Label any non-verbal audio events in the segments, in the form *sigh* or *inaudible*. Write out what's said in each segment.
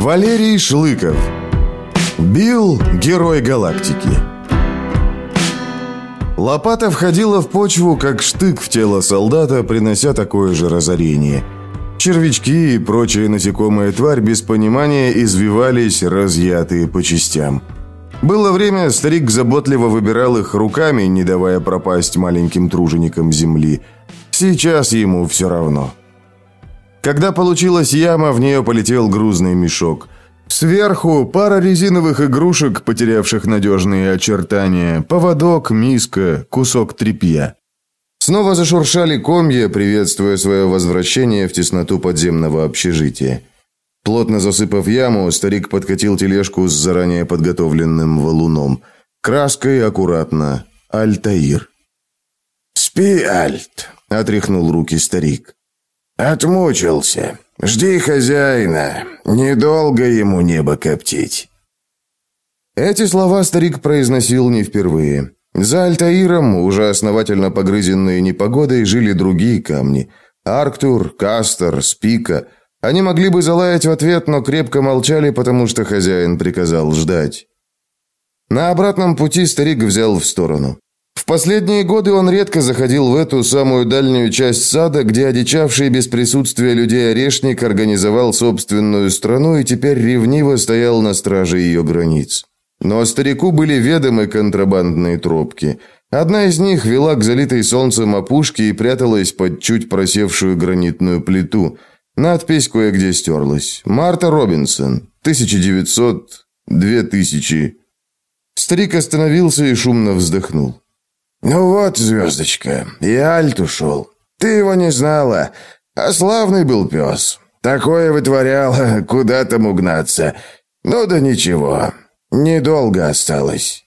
Валерий Шлыков. Билл – герой галактики. Лопата входила в почву, как штык в тело солдата, принося такое же разорение. Червячки и прочие насекомые тварь без понимания извивались, разъятые по частям. Было время, старик заботливо выбирал их руками, не давая пропасть маленьким труженикам земли. Сейчас ему все равно. Когда получилась яма, в нее полетел грузный мешок. Сверху пара резиновых игрушек, потерявших надежные очертания, поводок, миска, кусок тряпья. Снова зашуршали комья, приветствуя свое возвращение в тесноту подземного общежития. Плотно засыпав яму, старик подкатил тележку с заранее подготовленным валуном. Краской аккуратно. Альтаир. «Спи, Альт», — отряхнул руки старик. «Отмучился. Жди хозяина. Недолго ему небо коптить». Эти слова старик произносил не впервые. За Альтаиром, уже основательно погрызенные непогодой, жили другие камни. Арктур, Кастер, Спика. Они могли бы залаять в ответ, но крепко молчали, потому что хозяин приказал ждать. На обратном пути старик взял в сторону. В последние годы он редко заходил в эту самую дальнюю часть сада, где одичавший без присутствия людей орешник организовал собственную страну и теперь ревниво стоял на страже ее границ. Но старику были ведомы контрабандные тропки. Одна из них вела к залитой солнцем опушке и пряталась под чуть просевшую гранитную плиту. Надпись кое-где стерлась. «Марта Робинсон, 1900... 2000...» Старик остановился и шумно вздохнул. «Ну вот, звездочка, и Альт ушел. Ты его не знала, а славный был пес. Такое вытворял, *laughs* куда там угнаться. Ну да ничего, недолго осталось».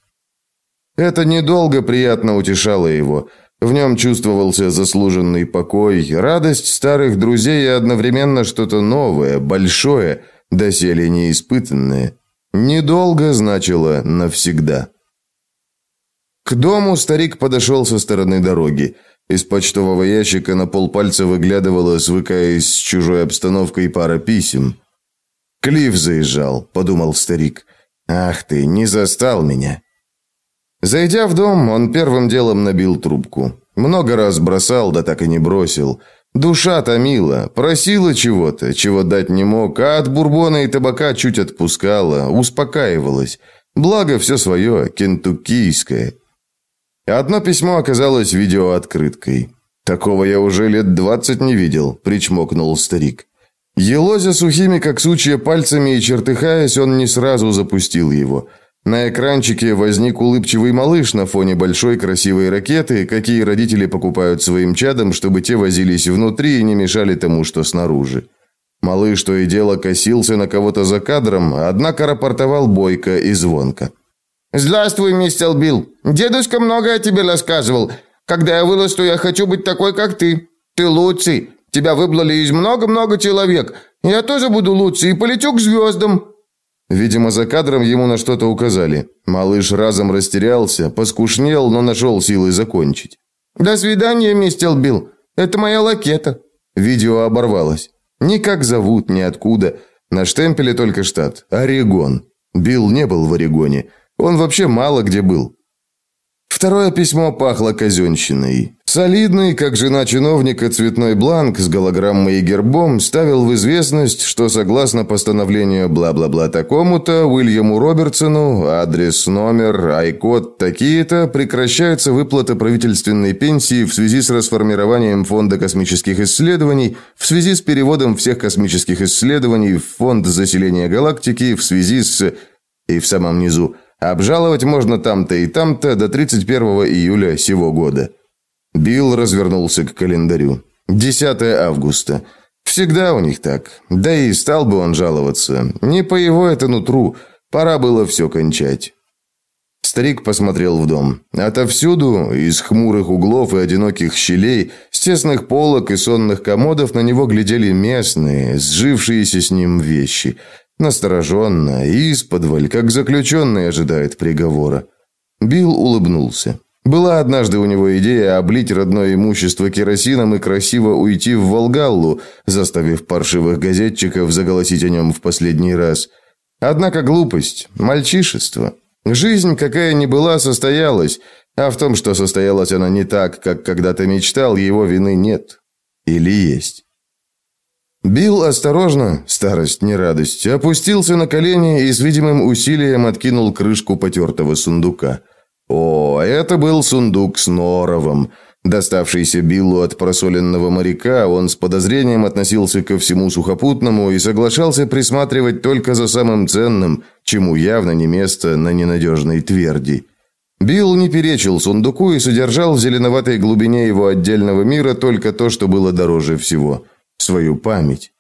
Это недолго приятно утешало его. В нем чувствовался заслуженный покой, радость старых друзей и одновременно что-то новое, большое, доселе неиспытанное. Недолго значило навсегда. К дому старик подошел со стороны дороги. Из почтового ящика на полпальца выглядывала, свыкаясь с чужой обстановкой, пара писем. «Клифф заезжал», — подумал старик. «Ах ты, не застал меня». Зайдя в дом, он первым делом набил трубку. Много раз бросал, да так и не бросил. Душа томила, просила чего-то, чего дать не мог, а от бурбона и табака чуть отпускала, успокаивалась. Благо все свое, кентуккийское. Одно письмо оказалось видеооткрыткой. «Такого я уже лет двадцать не видел», – причмокнул старик. Елозя сухими, как сучья, пальцами и чертыхаясь, он не сразу запустил его. На экранчике возник улыбчивый малыш на фоне большой красивой ракеты, какие родители покупают своим чадам, чтобы те возились внутри и не мешали тому, что снаружи. Малыш то и дело косился на кого-то за кадром, однако рапортовал бойко и звонко. «Здравствуй, мистер Билл. Дедушка много о тебе рассказывал. Когда я вырасту, я хочу быть такой, как ты. Ты лучший. Тебя выблали из много-много человек. Я тоже буду лучший и полетю к звездам». Видимо, за кадром ему на что-то указали. Малыш разом растерялся, поскушнел, но нашел силы закончить. «До свидания, мистер Билл. Это моя лакета». Видео оборвалось. Ни как зовут, ни откуда. На штемпеле только штат. Орегон. Билл не был в Орегоне. Он вообще мало где был. Второе письмо пахло казенщиной. Солидный, как жена чиновника, цветной бланк с голограммой и гербом ставил в известность, что согласно постановлению бла-бла-бла такому-то, Уильяму Робертсону, адрес, номер, айкод такие-то, прекращается выплата правительственной пенсии в связи с расформированием Фонда космических исследований, в связи с переводом всех космических исследований в Фонд заселения галактики, в связи с... И в самом низу Обжаловать можно там-то и там-то до 31 июля сего года. Билл развернулся к календарю. 10 августа. Всегда у них так. Да и стал бы он жаловаться. Не по его это нутру. Пора было все кончать. Старик посмотрел в дом. Отовсюду, из хмурых углов и одиноких щелей, с тесных полок и сонных комодов на него глядели местные, сжившиеся с ним вещи – Настороженно и исподволь, как заключенный ожидает приговора. Билл улыбнулся. Была однажды у него идея облить родное имущество керосином и красиво уйти в Волгаллу, заставив паршивых газетчиков заголосить о нем в последний раз. Однако глупость, мальчишество. Жизнь, какая ни была, состоялась, а в том, что состоялась она не так, как когда-то мечтал, его вины нет. Или есть. Билл осторожно, старость не радость, опустился на колени и с видимым усилием откинул крышку потертого сундука. О, это был сундук с норовом. Доставшийся Биллу от просоленного моряка, он с подозрением относился ко всему сухопутному и соглашался присматривать только за самым ценным, чему явно не место на ненадежной тверди. Билл не перечил сундуку и содержал в зеленоватой глубине его отдельного мира только то, что было дороже всего – свою память.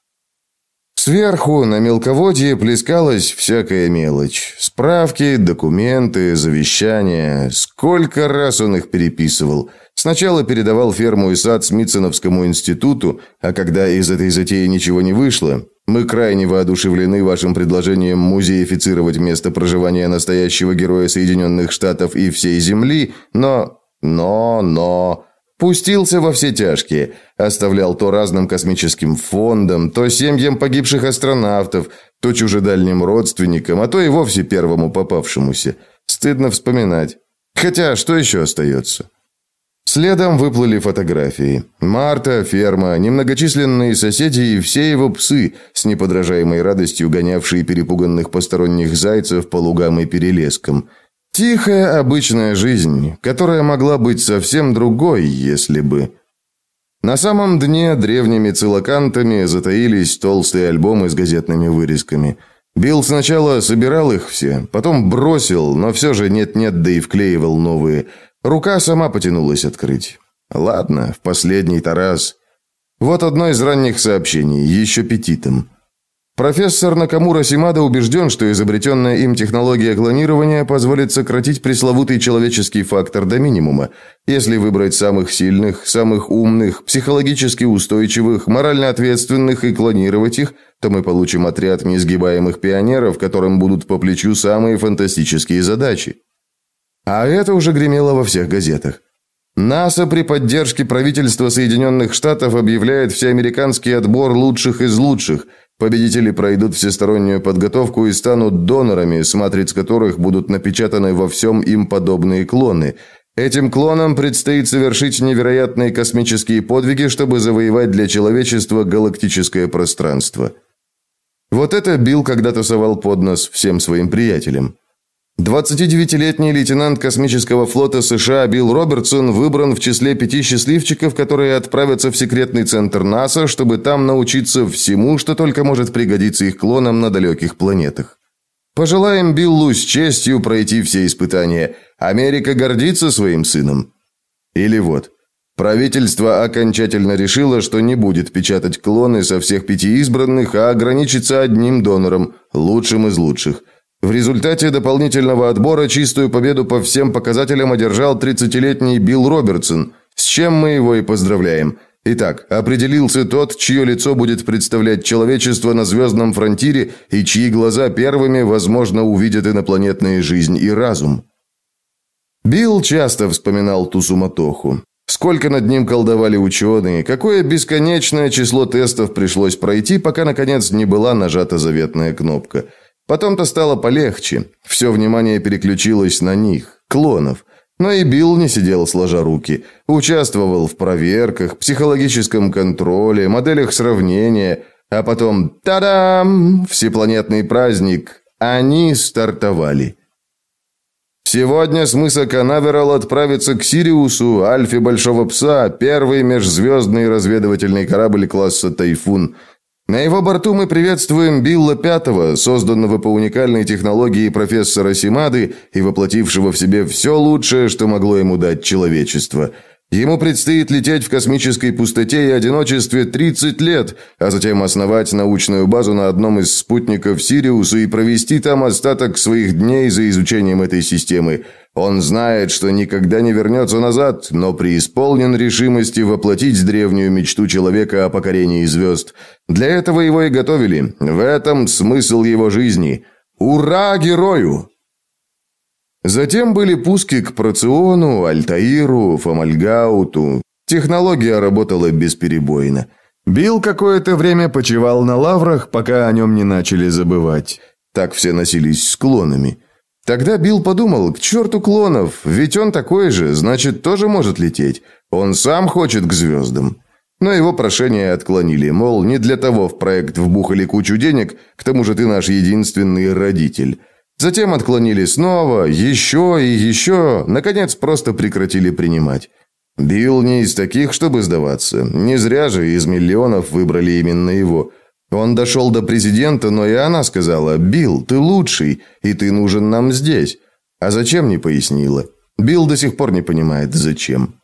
Сверху на мелководье плескалась всякая мелочь. Справки, документы, завещания. Сколько раз он их переписывал. Сначала передавал ферму и сад Смитсоновскому институту, а когда из этой затеи ничего не вышло, мы крайне воодушевлены вашим предложением музеифицировать место проживания настоящего героя Соединенных Штатов и всей Земли, но... но... но... Пустился во все тяжкие, оставлял то разным космическим фондам, то семьям погибших астронавтов, то чужедальним родственникам, а то и вовсе первому попавшемуся. Стыдно вспоминать. Хотя, что еще остается? Следом выплыли фотографии. Марта, ферма, немногочисленные соседи и все его псы, с неподражаемой радостью гонявшие перепуганных посторонних зайцев по лугам и перелескам – Тихая, обычная жизнь, которая могла быть совсем другой, если бы... На самом дне древними целокантами затаились толстые альбомы с газетными вырезками. Билл сначала собирал их все, потом бросил, но все же нет-нет, да и вклеивал новые. Рука сама потянулась открыть. Ладно, в последний-то раз. Вот одно из ранних сообщений, еще петитом. Профессор Накамура Симада убежден, что изобретенная им технология клонирования позволит сократить пресловутый человеческий фактор до минимума, если выбрать самых сильных, самых умных, психологически устойчивых, морально ответственных и клонировать их, то мы получим отряд несгибаемых пионеров, которым будут по плечу самые фантастические задачи. А это уже гремело во всех газетах. НАСА при поддержке правительства Соединенных Штатов объявляет всеамериканский отбор лучших из лучших – Победители пройдут всестороннюю подготовку и станут донорами, с матриц которых будут напечатаны во всем им подобные клоны. Этим клонам предстоит совершить невероятные космические подвиги, чтобы завоевать для человечества галактическое пространство. Вот это Билл когда-то совал под нос всем своим приятелям. 29-летний лейтенант космического флота США Билл Робертсон выбран в числе пяти счастливчиков, которые отправятся в секретный центр НАСА, чтобы там научиться всему, что только может пригодиться их клонам на далеких планетах. Пожелаем Биллу с честью пройти все испытания. Америка гордится своим сыном. Или вот. Правительство окончательно решило, что не будет печатать клоны со всех пяти избранных, а ограничится одним донором, лучшим из лучших – в результате дополнительного отбора чистую победу по всем показателям одержал 30-летний Билл Робертсон, с чем мы его и поздравляем. Итак, определился тот, чье лицо будет представлять человечество на звездном фронтире и чьи глаза первыми, возможно, увидят инопланетную жизнь и разум. Билл часто вспоминал ту суматоху. Сколько над ним колдовали ученые, какое бесконечное число тестов пришлось пройти, пока, наконец, не была нажата заветная кнопка – Потом-то стало полегче. Все внимание переключилось на них, клонов. Но и Билл не сидел сложа руки. Участвовал в проверках, психологическом контроле, моделях сравнения. А потом, та-дам, всепланетный праздник. Они стартовали. Сегодня с мыса Канаверал отправится к Сириусу, Альфе Большого Пса, первый межзвездный разведывательный корабль класса «Тайфун». На его борту мы приветствуем Билла Пятого, созданного по уникальной технологии профессора Симады и воплотившего в себе все лучшее, что могло ему дать человечество. Ему предстоит лететь в космической пустоте и одиночестве 30 лет, а затем основать научную базу на одном из спутников Сириуса и провести там остаток своих дней за изучением этой системы – он знает, что никогда не вернется назад, но преисполнен решимости воплотить древнюю мечту человека о покорении звезд. Для этого его и готовили. В этом смысл его жизни. Ура герою! Затем были пуски к Проциону, Альтаиру, Фомальгауту. Технология работала бесперебойно. Билл какое-то время почивал на лаврах, пока о нем не начали забывать. Так все носились с клонами. Тогда Билл подумал, к черту клонов, ведь он такой же, значит, тоже может лететь. Он сам хочет к звездам. Но его прошение отклонили, мол, не для того в проект вбухали кучу денег, к тому же ты наш единственный родитель. Затем отклонили снова, еще и еще, наконец просто прекратили принимать. Билл не из таких, чтобы сдаваться. Не зря же из миллионов выбрали именно его. Он дошел до президента, но и она сказала, «Билл, ты лучший, и ты нужен нам здесь». А зачем, не пояснила. Билл до сих пор не понимает, зачем.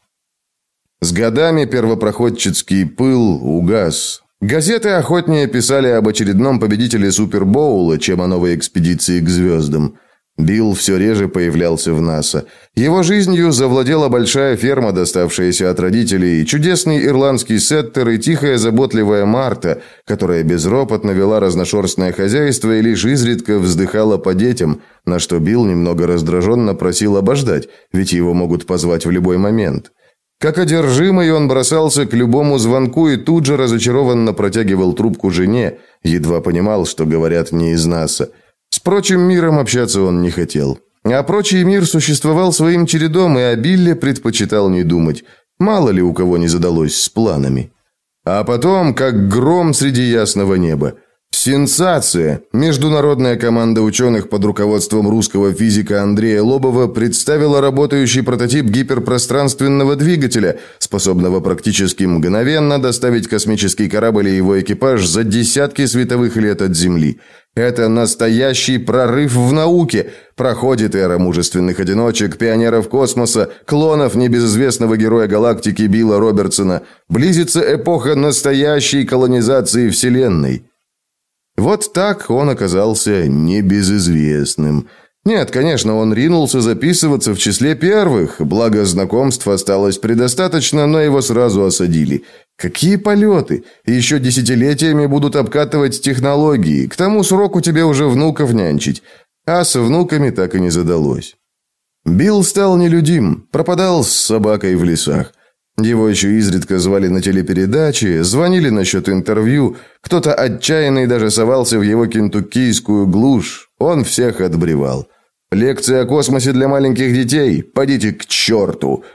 С годами первопроходческий пыл угас. Газеты охотнее писали об очередном победителе Супербоула, чем о новой экспедиции к звездам. Билл все реже появлялся в НАСА. Его жизнью завладела большая ферма, доставшаяся от родителей, чудесный ирландский сеттер и тихая заботливая Марта, которая безропотно вела разношерстное хозяйство и лишь изредка вздыхала по детям, на что Билл немного раздраженно просил обождать, ведь его могут позвать в любой момент. Как одержимый, он бросался к любому звонку и тут же разочарованно протягивал трубку жене, едва понимал, что говорят не из НАСА. С прочим миром общаться он не хотел. А прочий мир существовал своим чередом, и о предпочитал не думать. Мало ли у кого не задалось с планами. А потом, как гром среди ясного неба – Сенсация! Международная команда ученых под руководством русского физика Андрея Лобова представила работающий прототип гиперпространственного двигателя, способного практически мгновенно доставить космический корабль и его экипаж за десятки световых лет от Земли. Это настоящий прорыв в науке. Проходит эра мужественных одиночек, пионеров космоса, клонов небезызвестного героя галактики Билла Робертсона. Близится эпоха настоящей колонизации Вселенной. Вот так он оказался небезызвестным. Нет, конечно, он ринулся записываться в числе первых, благо знакомств осталось предостаточно, но его сразу осадили. Какие полеты! Еще десятилетиями будут обкатывать технологии, к тому сроку тебе уже внуков нянчить. А с внуками так и не задалось. Билл стал нелюдим, пропадал с собакой в лесах. Его еще изредка звали на телепередачи, звонили насчет интервью, кто-то отчаянный даже совался в его кентуккийскую глушь, он всех отбревал. Лекции о космосе для маленьких детей, подите к черту.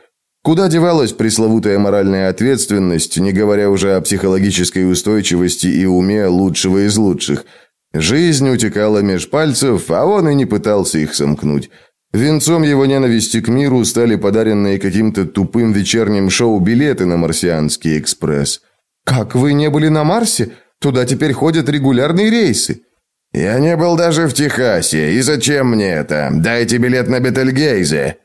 Куда девалась пресловутая моральная ответственность, не говоря уже о психологической устойчивости и уме лучшего из лучших? Жизнь утекала меж пальцев, а он и не пытался их сомкнуть. Венцом его ненависти к миру стали подаренные каким-то тупым вечерним шоу билеты на марсианский экспресс. «Как вы не были на Марсе? Туда теперь ходят регулярные рейсы». «Я не был даже в Техасе, и зачем мне это? Дайте билет на Бетельгейзе».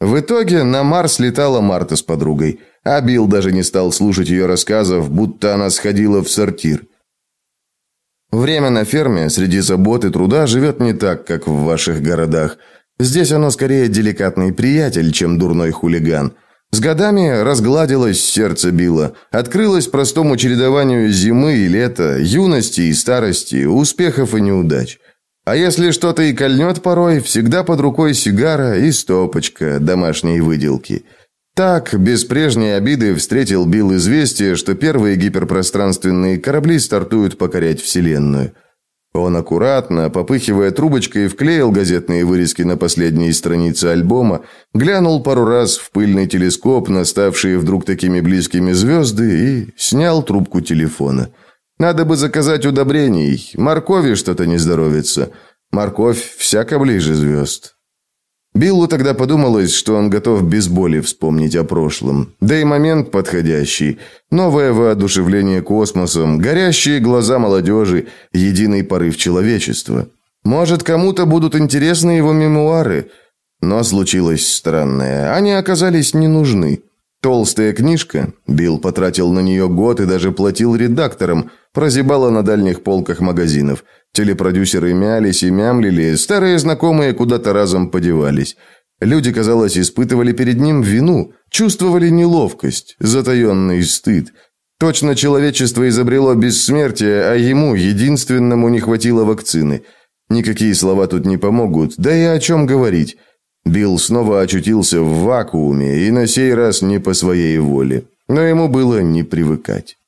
В итоге на Марс летала Марта с подругой, а Билл даже не стал слушать ее рассказов, будто она сходила в сортир. Время на ферме среди забот и труда живет не так, как в ваших городах – Здесь оно скорее деликатный приятель, чем дурной хулиган. С годами разгладилось сердце Билла, открылось простому чередованию зимы и лета, юности и старости, успехов и неудач. А если что-то и кольнет порой, всегда под рукой сигара и стопочка домашней выделки. Так, без прежней обиды, встретил Билл известие, что первые гиперпространственные корабли стартуют покорять Вселенную – он аккуратно, попыхивая трубочкой, вклеил газетные вырезки на последние страницы альбома, глянул пару раз в пыльный телескоп на ставшие вдруг такими близкими звезды и снял трубку телефона. Надо бы заказать удобрений, моркови что-то не здоровится. Морковь всяко ближе звезд. Биллу тогда подумалось, что он готов без боли вспомнить о прошлом. Да и момент подходящий. Новое воодушевление космосом, горящие глаза молодежи, единый порыв человечества. Может, кому-то будут интересны его мемуары. Но случилось странное. Они оказались не нужны. Толстая книжка, Билл потратил на нее год и даже платил редакторам, прозябала на дальних полках магазинов – Телепродюсеры мялись и мямлили, старые знакомые куда-то разом подевались. Люди, казалось, испытывали перед ним вину, чувствовали неловкость, затаенный стыд. Точно человечество изобрело бессмертие, а ему, единственному, не хватило вакцины. Никакие слова тут не помогут, да и о чем говорить. Билл снова очутился в вакууме, и на сей раз не по своей воле. Но ему было не привыкать.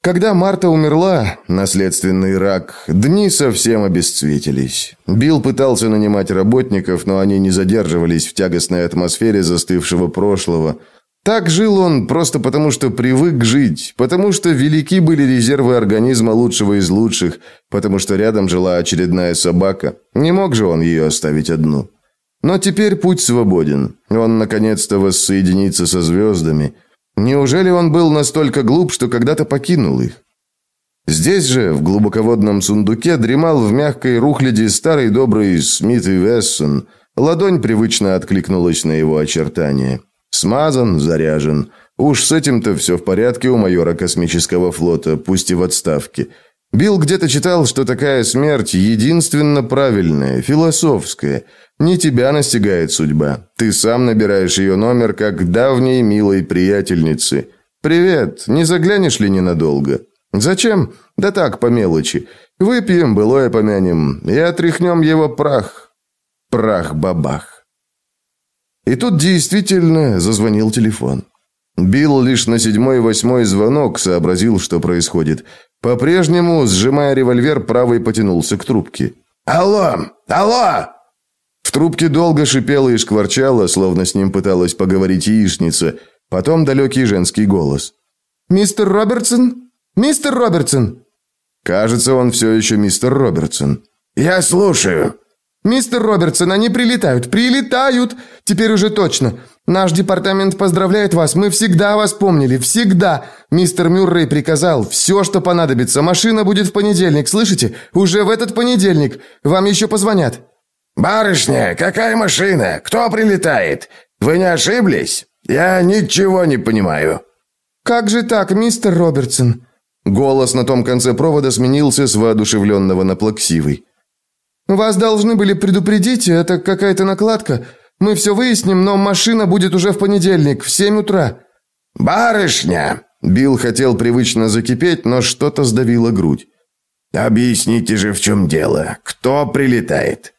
Когда Марта умерла, наследственный рак, дни совсем обесцветились. Билл пытался нанимать работников, но они не задерживались в тягостной атмосфере застывшего прошлого. Так жил он просто потому, что привык жить, потому что велики были резервы организма лучшего из лучших, потому что рядом жила очередная собака. Не мог же он ее оставить одну. Но теперь путь свободен. Он наконец-то воссоединится со звездами – Неужели он был настолько глуп, что когда-то покинул их? Здесь же, в глубоководном сундуке, дремал в мягкой рухляди старый добрый Смит и Вессон. Ладонь привычно откликнулась на его очертания. Смазан, заряжен. Уж с этим-то все в порядке у майора космического флота, пусть и в отставке. Билл где-то читал, что такая смерть единственно правильная, философская. Не тебя настигает судьба. Ты сам набираешь ее номер, как давней милой приятельницы. «Привет, не заглянешь ли ненадолго?» «Зачем?» «Да так, по мелочи. Выпьем, былое помянем, и отряхнем его прах». Прах-бабах. И тут действительно зазвонил телефон. Билл лишь на седьмой-восьмой звонок сообразил, что происходит. По-прежнему, сжимая револьвер, правый потянулся к трубке. «Алло! Алло!» В трубке долго шипело и шкварчало, словно с ним пыталась поговорить яичница. Потом далекий женский голос. «Мистер Робертсон? Мистер Робертсон!» Кажется, он все еще мистер Робертсон. «Я слушаю!» «Мистер Робертсон, они прилетают! Прилетают! Теперь уже точно! Наш департамент поздравляет вас, мы всегда вас помнили, всегда! Мистер Мюррей приказал, все, что понадобится, машина будет в понедельник, слышите? Уже в этот понедельник! Вам еще позвонят!» «Барышня, какая машина? Кто прилетает? Вы не ошиблись? Я ничего не понимаю». «Как же так, мистер Робертсон?» Голос на том конце провода сменился с воодушевленного на плаксивый. «Вас должны были предупредить, это какая-то накладка. Мы все выясним, но машина будет уже в понедельник, в семь утра». «Барышня!» Билл хотел привычно закипеть, но что-то сдавило грудь. «Объясните же, в чем дело. Кто прилетает?»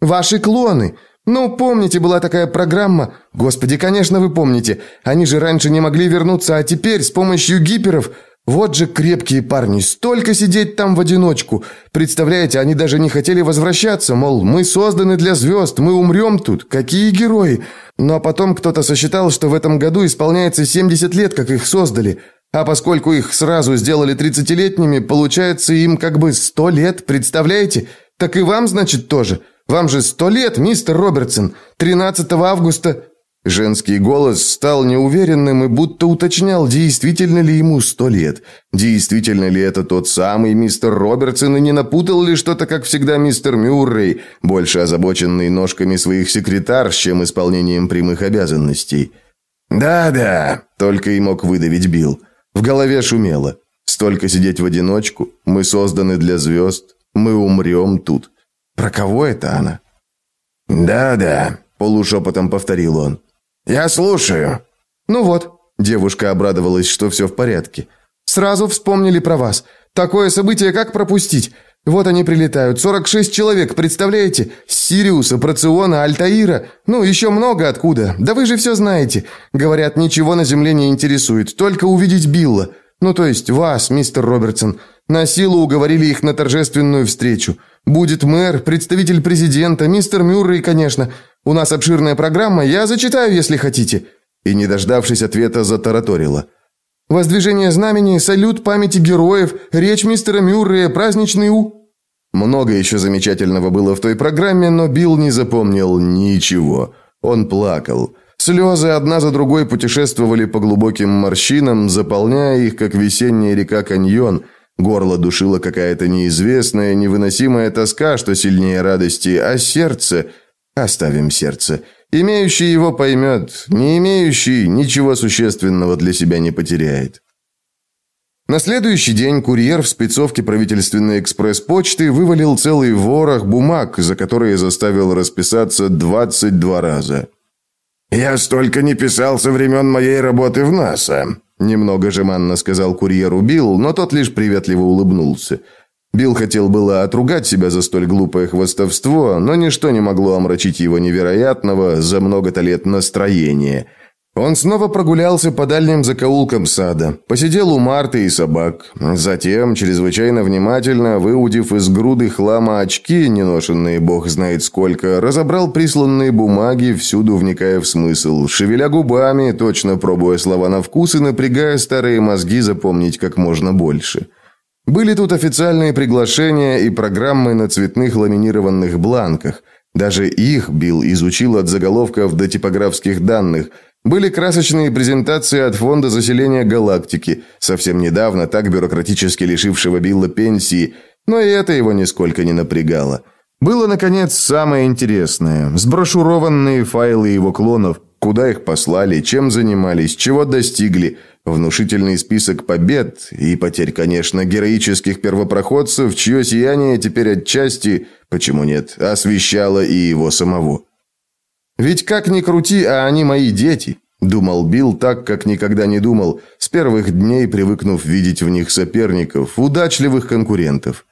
«Ваши клоны. Ну, помните, была такая программа? Господи, конечно, вы помните. Они же раньше не могли вернуться, а теперь с помощью гиперов вот же крепкие парни, столько сидеть там в одиночку. Представляете, они даже не хотели возвращаться, мол, мы созданы для звезд, мы умрем тут, какие герои. Но потом кто-то сосчитал, что в этом году исполняется 70 лет, как их создали. А поскольку их сразу сделали 30-летними, получается им как бы 100 лет, представляете? Так и вам, значит, тоже. Вам же 100 лет, мистер Робертсон. 13 августа Женский голос стал неуверенным и будто уточнял, действительно ли ему сто лет. Действительно ли это тот самый мистер Робертсон и не напутал ли что-то, как всегда, мистер Мюррей, больше озабоченный ножками своих секретарш, чем исполнением прямых обязанностей. «Да-да», — только и мог выдавить Билл. В голове шумело. «Столько сидеть в одиночку. Мы созданы для звезд. Мы умрем тут». Про кого это она? «Да-да», — полушепотом повторил он. «Я слушаю». «Ну вот», – девушка обрадовалась, что все в порядке. «Сразу вспомнили про вас. Такое событие как пропустить? Вот они прилетают. 46 человек, представляете? С Сириуса, Проциона, Альтаира. Ну, еще много откуда. Да вы же все знаете. Говорят, ничего на Земле не интересует. Только увидеть Билла. Ну, то есть вас, мистер Робертсон. На силу уговорили их на торжественную встречу. Будет мэр, представитель президента, мистер Мюррей, конечно. У нас обширная программа, я зачитаю, если хотите». И, не дождавшись ответа, затараторила. «Воздвижение знамени, салют памяти героев, речь мистера Мюррея, праздничный у...» Много еще замечательного было в той программе, но Билл не запомнил ничего. Он плакал. Слезы одна за другой путешествовали по глубоким морщинам, заполняя их, как весенняя река каньон. Горло душила какая-то неизвестная, невыносимая тоска, что сильнее радости, а сердце Оставим сердце. Имеющий его поймет, не имеющий ничего существенного для себя не потеряет. На следующий день курьер в спецовке правительственной экспресс-почты вывалил целый ворох бумаг, за которые заставил расписаться 22 раза. «Я столько не писал со времен моей работы в НАСА», немного жеманно сказал курьеру Билл, но тот лишь приветливо улыбнулся. Билл хотел было отругать себя за столь глупое хвастовство, но ничто не могло омрачить его невероятного за много-то лет настроения – он снова прогулялся по дальним закоулкам сада, посидел у Марты и собак. Затем, чрезвычайно внимательно, выудив из груды хлама очки, неношенные бог знает сколько, разобрал присланные бумаги, всюду вникая в смысл, шевеля губами, точно пробуя слова на вкус и напрягая старые мозги запомнить как можно больше. Были тут официальные приглашения и программы на цветных ламинированных бланках. Даже их Билл изучил от заголовков до типографских данных – были красочные презентации от Фонда заселения галактики, совсем недавно так бюрократически лишившего Билла пенсии, но и это его нисколько не напрягало. Было, наконец, самое интересное – сброшурованные файлы его клонов, куда их послали, чем занимались, чего достигли, внушительный список побед и потерь, конечно, героических первопроходцев, чье сияние теперь отчасти, почему нет, освещало и его самого. Ведь как ни крути, а они мои дети, думал Билл так, как никогда не думал, с первых дней привыкнув видеть в них соперников, удачливых конкурентов.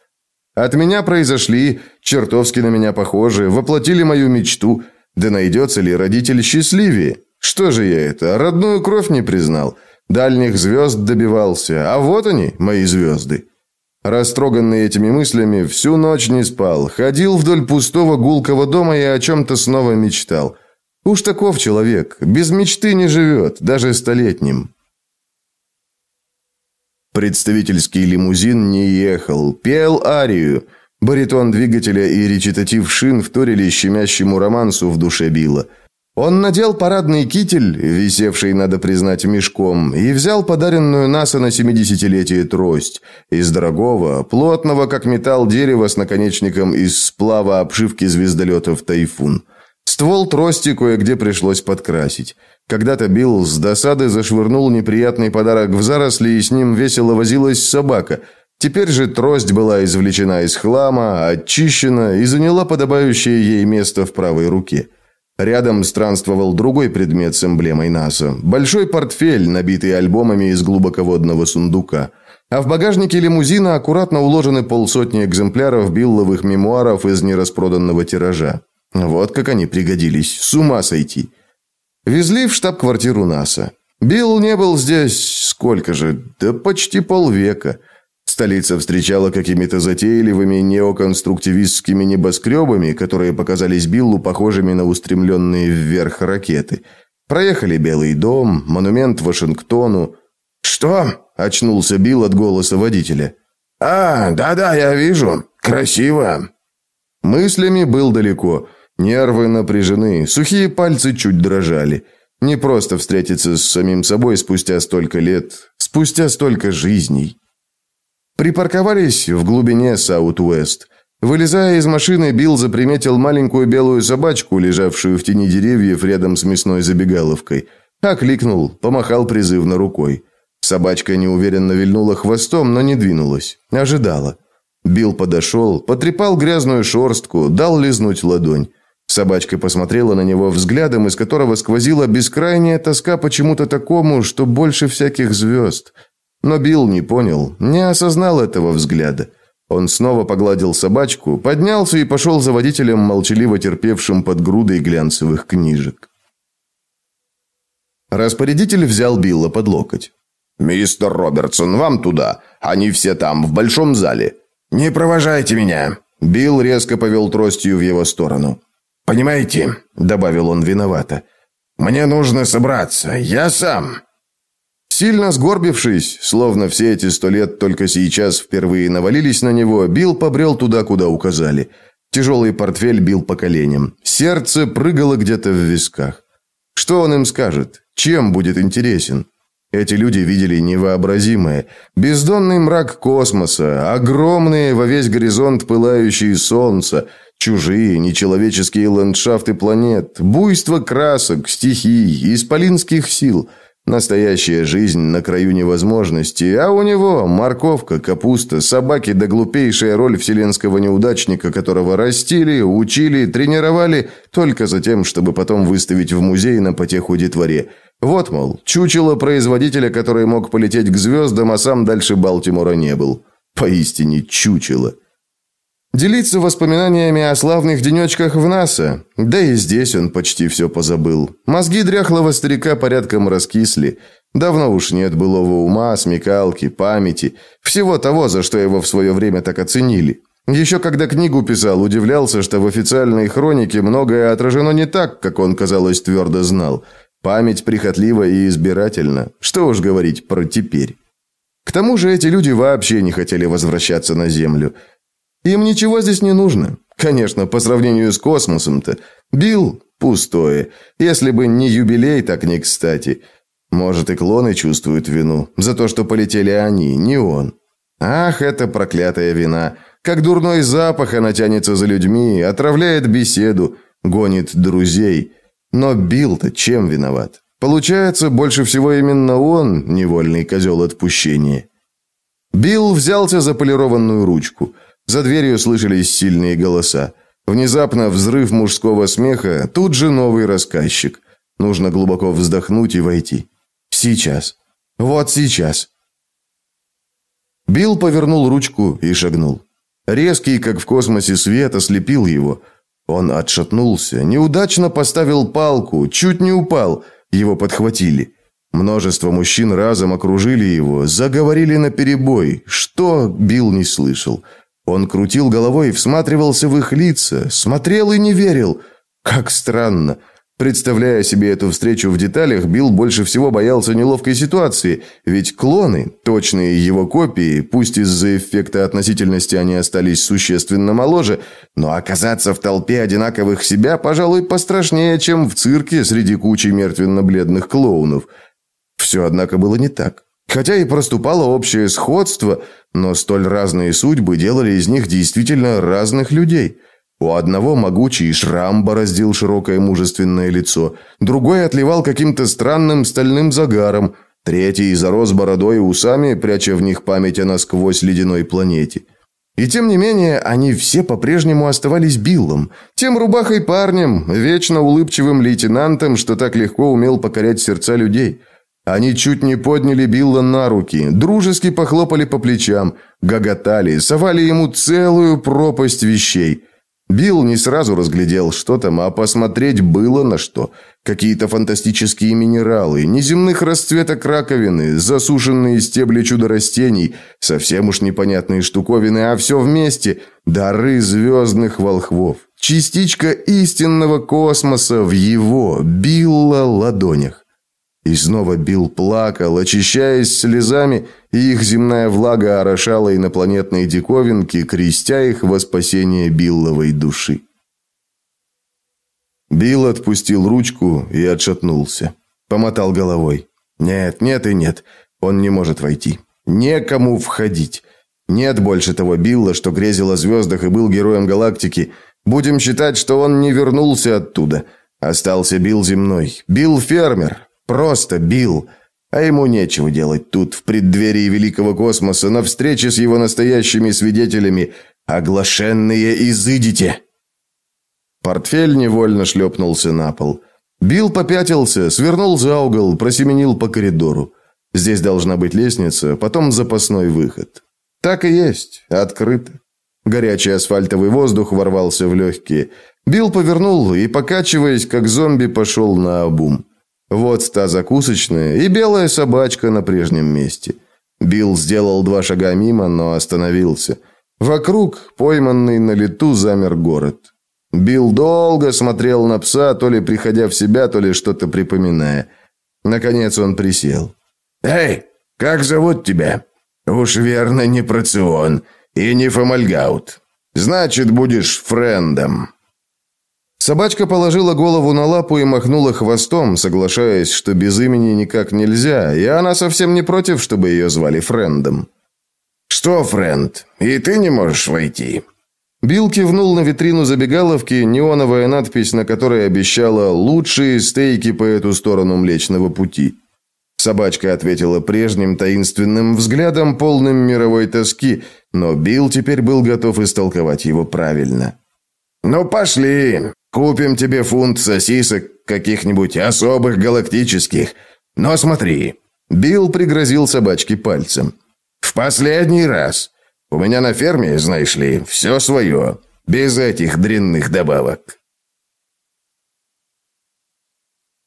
От меня произошли, чертовски на меня похожи, воплотили мою мечту. Да найдется ли родитель счастливее? Что же я это, родную кровь не признал? Дальних звезд добивался, а вот они, мои звезды. Растроганный этими мыслями, всю ночь не спал, ходил вдоль пустого гулкого дома и о чем-то снова мечтал. Уж таков человек, без мечты не живет, даже столетним. Представительский лимузин не ехал, пел арию. Баритон двигателя и речитатив шин вторили щемящему романсу в душе Билла. Он надел парадный китель, висевший, надо признать, мешком, и взял подаренную НАСА на семидесятилетие трость из дорогого, плотного, как металл дерева с наконечником из сплава обшивки звездолетов «Тайфун». Ствол трости кое-где пришлось подкрасить. Когда-то Билл с досады зашвырнул неприятный подарок в заросли, и с ним весело возилась собака. Теперь же трость была извлечена из хлама, очищена и заняла подобающее ей место в правой руке. Рядом странствовал другой предмет с эмблемой НАСА – большой портфель, набитый альбомами из глубоководного сундука. А в багажнике лимузина аккуратно уложены полсотни экземпляров билловых мемуаров из нераспроданного тиража. Вот как они пригодились, с ума сойти. Везли в штаб-квартиру НАСА. Билл не был здесь сколько же? Да почти полвека – Столица встречала какими-то затейливыми неоконструктивистскими небоскребами, которые показались Биллу похожими на устремленные вверх ракеты. Проехали Белый дом, монумент Вашингтону. «Что?» – очнулся Билл от голоса водителя. «А, да-да, я вижу. Красиво». Мыслями был далеко. Нервы напряжены, сухие пальцы чуть дрожали. Не просто встретиться с самим собой спустя столько лет, спустя столько жизней. Припарковались в глубине Саут-Уэст. Вылезая из машины, Билл заприметил маленькую белую собачку, лежавшую в тени деревьев рядом с мясной забегаловкой. Окликнул, помахал призывно рукой. Собачка неуверенно вильнула хвостом, но не двинулась. Ожидала. Билл подошел, потрепал грязную шорстку, дал лизнуть ладонь. Собачка посмотрела на него взглядом, из которого сквозила бескрайняя тоска почему-то такому, что больше всяких звезд – но Билл не понял, не осознал этого взгляда. Он снова погладил собачку, поднялся и пошел за водителем, молчаливо терпевшим под грудой глянцевых книжек. Распорядитель взял Билла под локоть. «Мистер Робертсон, вам туда. Они все там, в большом зале. Не провожайте меня». Билл резко повел тростью в его сторону. «Понимаете», — добавил он виновато, — «мне нужно собраться. Я сам». Сильно сгорбившись, словно все эти сто лет только сейчас впервые навалились на него, Билл побрел туда, куда указали. Тяжелый портфель бил по коленям. Сердце прыгало где-то в висках. Что он им скажет? Чем будет интересен? Эти люди видели невообразимое. Бездонный мрак космоса, огромные во весь горизонт пылающие солнца, чужие нечеловеческие ландшафты планет, буйство красок, стихий, исполинских сил – Настоящая жизнь на краю невозможности, а у него морковка, капуста, собаки да глупейшая роль вселенского неудачника, которого растили, учили, тренировали только за тем, чтобы потом выставить в музей на потеху детворе. Вот, мол, чучело производителя, который мог полететь к звездам, а сам дальше Балтимора не был. Поистине чучело. Делиться воспоминаниями о славных денечках в НАСА. Да и здесь он почти все позабыл. Мозги дряхлого старика порядком раскисли. Давно уж нет былого ума, смекалки, памяти. Всего того, за что его в свое время так оценили. Еще когда книгу писал, удивлялся, что в официальной хронике многое отражено не так, как он, казалось, твердо знал. Память прихотлива и избирательна. Что уж говорить про теперь. К тому же эти люди вообще не хотели возвращаться на Землю. Им ничего здесь не нужно. Конечно, по сравнению с космосом-то. Билл – пустое. Если бы не юбилей, так не кстати. Может, и клоны чувствуют вину за то, что полетели они, не он. Ах, это проклятая вина. Как дурной запах она тянется за людьми, отравляет беседу, гонит друзей. Но Билл-то чем виноват? Получается, больше всего именно он невольный козел отпущения. Билл взялся за полированную ручку – за дверью слышались сильные голоса. Внезапно взрыв мужского смеха, тут же новый рассказчик. Нужно глубоко вздохнуть и войти. Сейчас. Вот сейчас. Билл повернул ручку и шагнул. Резкий, как в космосе, свет ослепил его. Он отшатнулся, неудачно поставил палку, чуть не упал. Его подхватили. Множество мужчин разом окружили его, заговорили наперебой. Что Билл не слышал? Он крутил головой и всматривался в их лица, смотрел и не верил. Как странно. Представляя себе эту встречу в деталях, Билл больше всего боялся неловкой ситуации, ведь клоны, точные его копии, пусть из-за эффекта относительности они остались существенно моложе, но оказаться в толпе одинаковых себя, пожалуй, пострашнее, чем в цирке среди кучи мертвенно-бледных клоунов. Все, однако, было не так. Хотя и проступало общее сходство, но столь разные судьбы делали из них действительно разных людей. У одного могучий шрам бороздил широкое мужественное лицо, другой отливал каким-то странным стальным загаром, третий зарос бородой и усами, пряча в них память о насквозь ледяной планете. И тем не менее, они все по-прежнему оставались Биллом, тем рубахой парнем, вечно улыбчивым лейтенантом, что так легко умел покорять сердца людей – они чуть не подняли Билла на руки, дружески похлопали по плечам, гоготали, совали ему целую пропасть вещей. Билл не сразу разглядел, что там, а посмотреть было на что. Какие-то фантастические минералы, неземных расцветок раковины, засушенные стебли чудо-растений, совсем уж непонятные штуковины, а все вместе – дары звездных волхвов. Частичка истинного космоса в его, Билла, ладонях. И снова Билл плакал, очищаясь слезами, и их земная влага орошала инопланетные диковинки, крестя их во спасение Билловой души. Билл отпустил ручку и отшатнулся. Помотал головой. Нет, нет и нет. Он не может войти. Некому входить. Нет больше того Билла, что грезил о звездах и был героем галактики. Будем считать, что он не вернулся оттуда. Остался Билл земной. Билл фермер. Просто Билл. А ему нечего делать тут, в преддверии великого космоса, на встрече с его настоящими свидетелями. Оглашенные изыдите!» Портфель невольно шлепнулся на пол. Билл попятился, свернул за угол, просеменил по коридору. Здесь должна быть лестница, потом запасной выход. Так и есть, открыто. Горячий асфальтовый воздух ворвался в легкие. Билл повернул и, покачиваясь, как зомби, пошел на обум. Вот та закусочная и белая собачка на прежнем месте. Билл сделал два шага мимо, но остановился. Вокруг, пойманный на лету, замер город. Билл долго смотрел на пса, то ли приходя в себя, то ли что-то припоминая. Наконец он присел. «Эй, как зовут тебя?» «Уж верно, не Процион и не Фомальгаут. Значит, будешь френдом». Собачка положила голову на лапу и махнула хвостом, соглашаясь, что без имени никак нельзя, и она совсем не против, чтобы ее звали Френдом. «Что, Френд, и ты не можешь войти?» Билл кивнул на витрину забегаловки, неоновая надпись, на которой обещала «лучшие стейки по эту сторону Млечного Пути». Собачка ответила прежним таинственным взглядом, полным мировой тоски, но Билл теперь был готов истолковать его правильно. «Ну, пошли. Купим тебе фунт сосисок каких-нибудь особых галактических. Но смотри». Билл пригрозил собачке пальцем. «В последний раз. У меня на ферме, знаешь ли, все свое. Без этих дрянных добавок.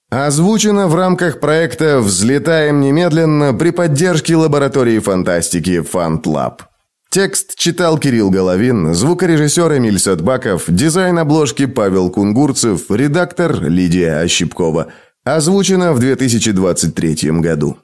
Озвучено в рамках проекта «Взлетаем немедленно» при поддержке лаборатории фантастики «Фантлаб». Текст читал Кирилл Головин, звукорежиссер Эмиль Садбаков, дизайн обложки Павел Кунгурцев, редактор Лидия Ощепкова. Озвучено в 2023 году.